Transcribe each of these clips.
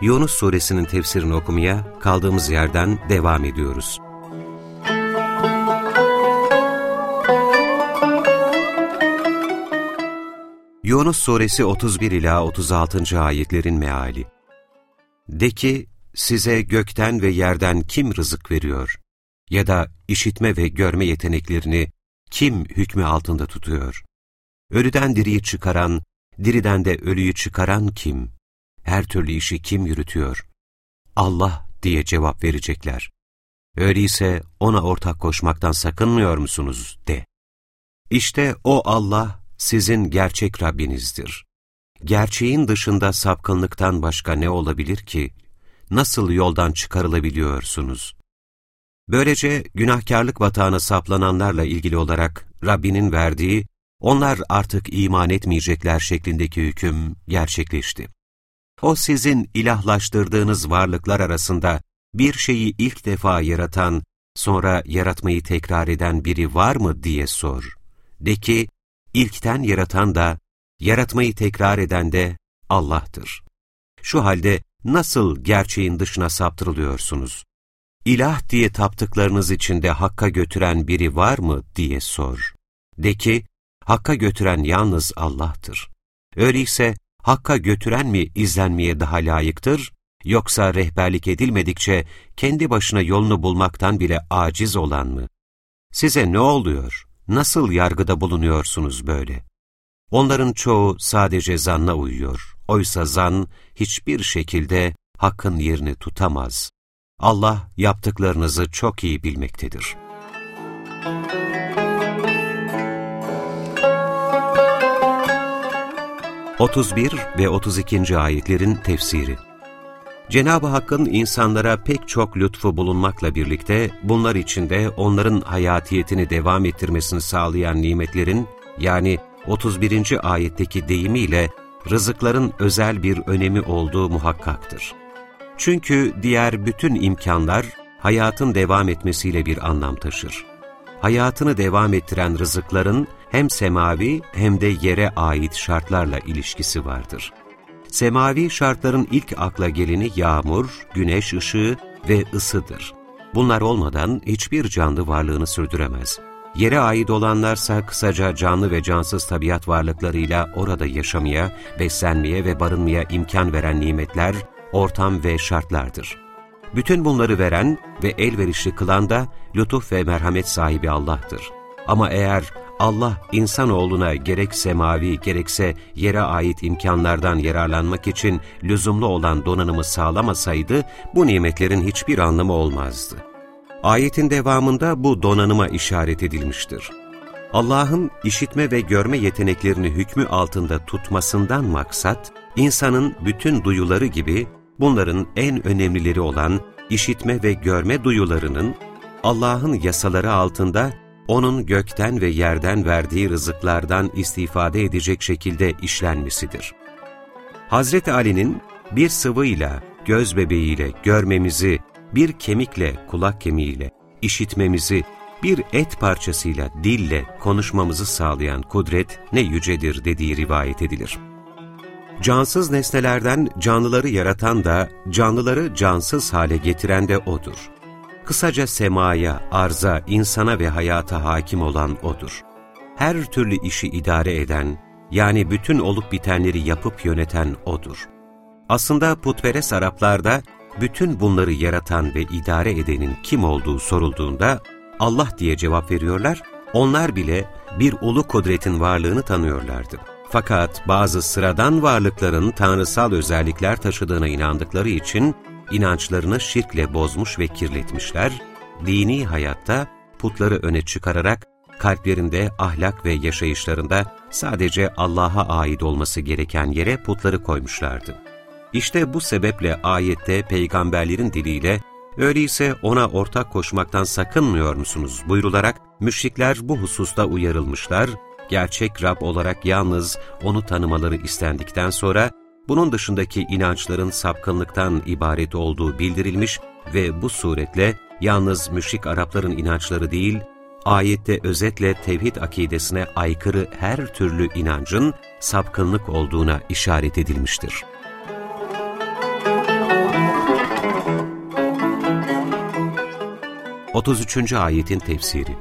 Yunus Suresinin tefsirini okumaya kaldığımız yerden devam ediyoruz. Yunus Suresi 31 ila 36. ayetlerin meali. De ki, size gökten ve yerden kim rızık veriyor? Ya da işitme ve görme yeteneklerini kim hükmü altında tutuyor? Ölüden diriyi çıkaran, diriden de ölüyü çıkaran kim? Her türlü işi kim yürütüyor? Allah diye cevap verecekler. Öyleyse ona ortak koşmaktan sakınmıyor musunuz de. İşte o Allah sizin gerçek Rabbinizdir. Gerçeğin dışında sapkınlıktan başka ne olabilir ki? Nasıl yoldan çıkarılabiliyorsunuz? Böylece günahkarlık batağına saplananlarla ilgili olarak Rabbinin verdiği onlar artık iman etmeyecekler şeklindeki hüküm gerçekleşti. O sizin ilahlaştırdığınız varlıklar arasında bir şeyi ilk defa yaratan, sonra yaratmayı tekrar eden biri var mı diye sor. De ki, ilkten yaratan da, yaratmayı tekrar eden de Allah'tır. Şu halde nasıl gerçeğin dışına saptırılıyorsunuz? İlah diye taptıklarınız içinde Hakk'a götüren biri var mı diye sor. De ki, Hakka götüren yalnız Allah'tır. Öyleyse Hakka götüren mi izlenmeye daha layıktır, yoksa rehberlik edilmedikçe kendi başına yolunu bulmaktan bile aciz olan mı? Size ne oluyor? Nasıl yargıda bulunuyorsunuz böyle? Onların çoğu sadece zanna uyuyor. Oysa zan hiçbir şekilde hakkın yerini tutamaz. Allah yaptıklarınızı çok iyi bilmektedir. Müzik 31 ve 32. ayetlerin tefsiri Cenab-ı Hakk'ın insanlara pek çok lütfu bulunmakla birlikte bunlar içinde onların hayatiyetini devam ettirmesini sağlayan nimetlerin yani 31. ayetteki deyimiyle rızıkların özel bir önemi olduğu muhakkaktır. Çünkü diğer bütün imkanlar hayatın devam etmesiyle bir anlam taşır. Hayatını devam ettiren rızıkların hem semavi hem de yere ait şartlarla ilişkisi vardır. Semavi şartların ilk akla geleni yağmur, güneş ışığı ve ısıdır. Bunlar olmadan hiçbir canlı varlığını sürdüremez. Yere ait olanlarsa kısaca canlı ve cansız tabiat varlıklarıyla orada yaşamaya, beslenmeye ve barınmaya imkan veren nimetler, ortam ve şartlardır. Bütün bunları veren ve elverişli kılan da lütuf ve merhamet sahibi Allah'tır. Ama eğer Allah insanoğluna gerek semavi gerekse yere ait imkanlardan yararlanmak için lüzumlu olan donanımı sağlamasaydı bu nimetlerin hiçbir anlamı olmazdı. Ayetin devamında bu donanıma işaret edilmiştir. Allah'ın işitme ve görme yeteneklerini hükmü altında tutmasından maksat, insanın bütün duyuları gibi bunların en önemlileri olan işitme ve görme duyularının Allah'ın yasaları altında onun gökten ve yerden verdiği rızıklardan istifade edecek şekilde işlenmesidir. Hazreti Ali'nin bir sıvıyla, göz bebeğiyle görmemizi, bir kemikle, kulak kemiğiyle işitmemizi, bir et parçasıyla, dille konuşmamızı sağlayan kudret ne yücedir dediği rivayet edilir. Cansız nesnelerden canlıları yaratan da, canlıları cansız hale getiren de O'dur. Kısaca semaya, arza, insana ve hayata hakim olan O'dur. Her türlü işi idare eden, yani bütün olup bitenleri yapıp yöneten O'dur. Aslında putperest Araplarda bütün bunları yaratan ve idare edenin kim olduğu sorulduğunda Allah diye cevap veriyorlar, onlar bile bir ulu kudretin varlığını tanıyorlardı. Fakat bazı sıradan varlıkların tanrısal özellikler taşıdığına inandıkları için inançlarını şirkle bozmuş ve kirletmişler, dini hayatta putları öne çıkararak kalplerinde, ahlak ve yaşayışlarında sadece Allah'a ait olması gereken yere putları koymuşlardı. İşte bu sebeple ayette peygamberlerin diliyle öyleyse ona ortak koşmaktan sakınmıyor musunuz buyrularak müşrikler bu hususta uyarılmışlar, gerçek Rab olarak yalnız onu tanımaları istendikten sonra bunun dışındaki inançların sapkınlıktan ibaret olduğu bildirilmiş ve bu suretle yalnız müşrik Arapların inançları değil, ayette özetle tevhid akidesine aykırı her türlü inancın sapkınlık olduğuna işaret edilmiştir. 33. ayetin tefsiri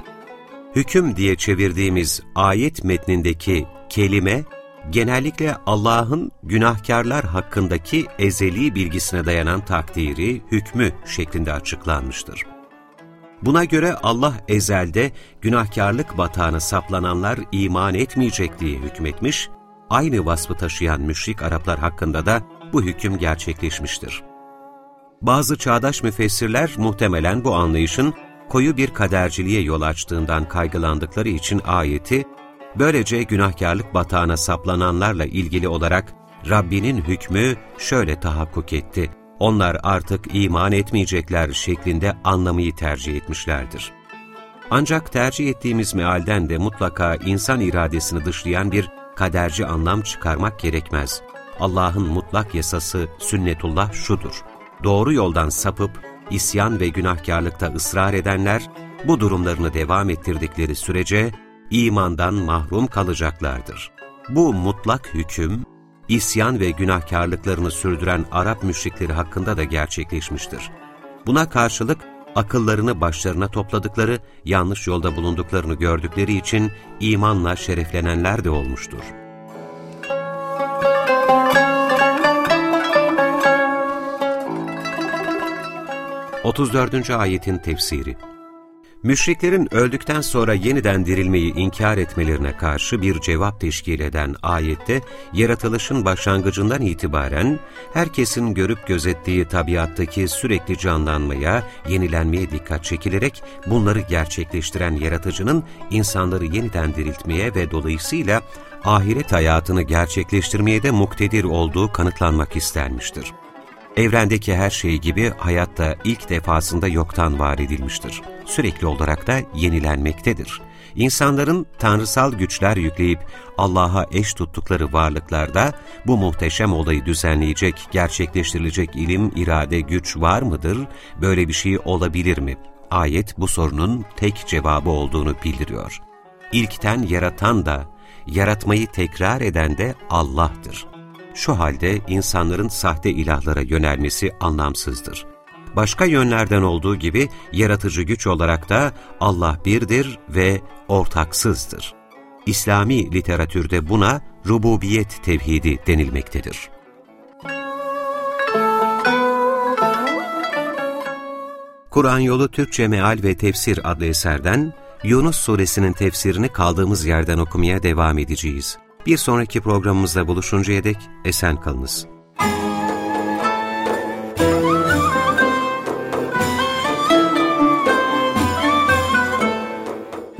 Hüküm diye çevirdiğimiz ayet metnindeki kelime, genellikle Allah'ın günahkarlar hakkındaki ezeli bilgisine dayanan takdiri, hükmü şeklinde açıklanmıştır. Buna göre Allah ezelde günahkarlık batağına saplananlar iman etmeyecek diye hükmetmiş, aynı vasfı taşıyan müşrik Araplar hakkında da bu hüküm gerçekleşmiştir. Bazı çağdaş müfessirler muhtemelen bu anlayışın koyu bir kaderciliğe yol açtığından kaygılandıkları için ayeti, böylece günahkarlık batağına saplananlarla ilgili olarak Rabbinin hükmü şöyle tahakkuk etti, onlar artık iman etmeyecekler şeklinde anlamayı tercih etmişlerdir. Ancak tercih ettiğimiz mealden de mutlaka insan iradesini dışlayan bir kaderci anlam çıkarmak gerekmez. Allah'ın mutlak yasası sünnetullah şudur. Doğru yoldan sapıp isyan ve günahkarlıkta ısrar edenler, bu durumlarını devam ettirdikleri sürece imandan mahrum kalacaklardır. Bu mutlak hüküm, isyan ve günahkarlıklarını sürdüren Arap müşrikleri hakkında da gerçekleşmiştir. Buna karşılık akıllarını başlarına topladıkları, yanlış yolda bulunduklarını gördükleri için imanla şereflenenler de olmuştur. 34. ayetin tefsiri Müşriklerin öldükten sonra yeniden dirilmeyi inkar etmelerine karşı bir cevap teşkil eden ayette, yaratılışın başlangıcından itibaren herkesin görüp gözettiği tabiattaki sürekli canlanmaya, yenilenmeye dikkat çekilerek bunları gerçekleştiren yaratıcının insanları yeniden diriltmeye ve dolayısıyla ahiret hayatını gerçekleştirmeye de muktedir olduğu kanıtlanmak istenmiştir. Evrendeki her şey gibi hayat da ilk defasında yoktan var edilmiştir. Sürekli olarak da yenilenmektedir. İnsanların tanrısal güçler yükleyip Allah'a eş tuttukları varlıklarda bu muhteşem olayı düzenleyecek, gerçekleştirilecek ilim, irade, güç var mıdır? Böyle bir şey olabilir mi? Ayet bu sorunun tek cevabı olduğunu bildiriyor. İlkten yaratan da, yaratmayı tekrar eden de Allah'tır. Şu halde insanların sahte ilahlara yönelmesi anlamsızdır. Başka yönlerden olduğu gibi yaratıcı güç olarak da Allah birdir ve ortaksızdır. İslami literatürde buna rububiyet tevhidi denilmektedir. Kur'an Yolu Türkçe Meal ve Tefsir adlı eserden Yunus suresinin tefsirini kaldığımız yerden okumaya devam edeceğiz. Bir sonraki programımızda buluşuncaya dek esen kalınız.